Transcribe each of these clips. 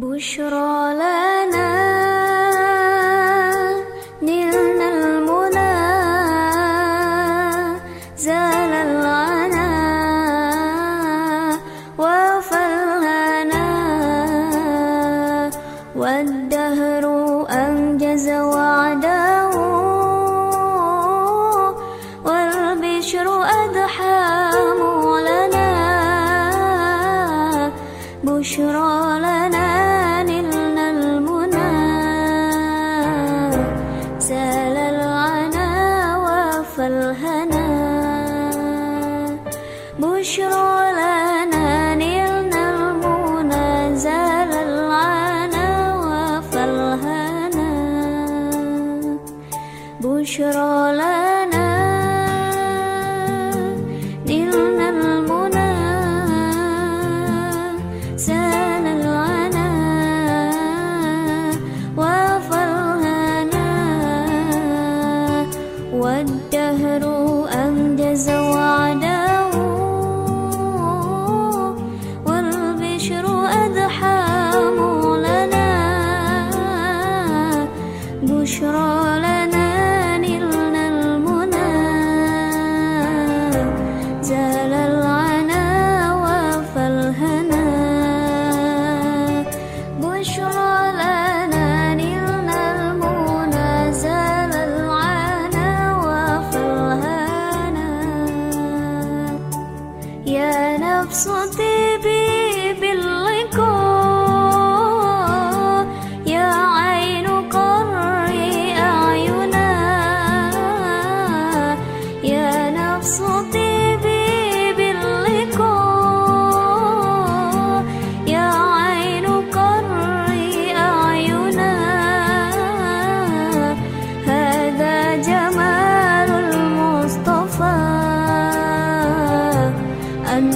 بشرى لنا. نلنا المنى. زال العنا وفلهنا والدهر بشرى لنا نلنا المنى. زال العنا وفالهنا والدهر أنجز وعده والبشر أضحى معلنا بشرى لنا يا نفس طيبي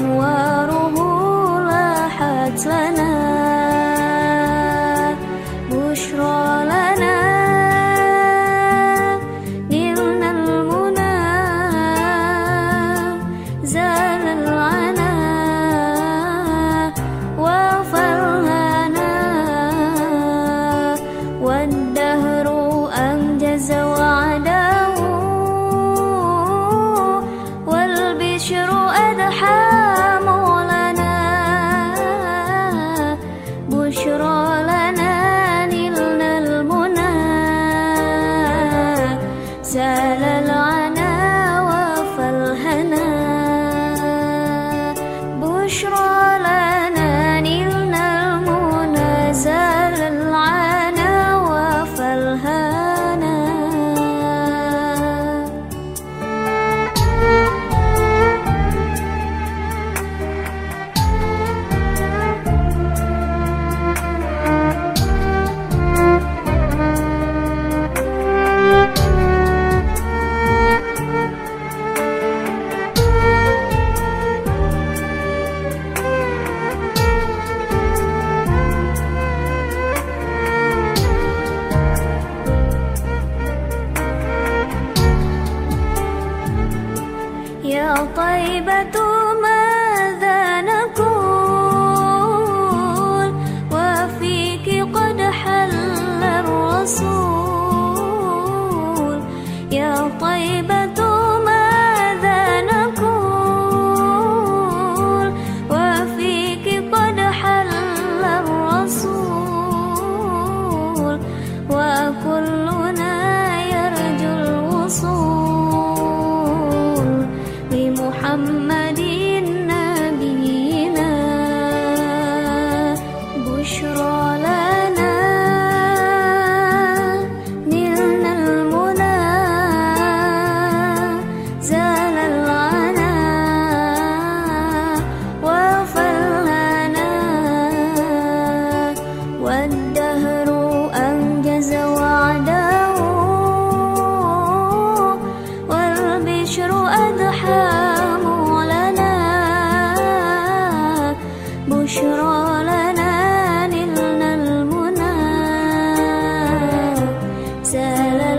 أنواره لاحت لنا طيبة محمد نبينا بشرى لنا. نلنا المنى. زال العنا وفلنا والدهر أنجز وعده. والبشر أضحى la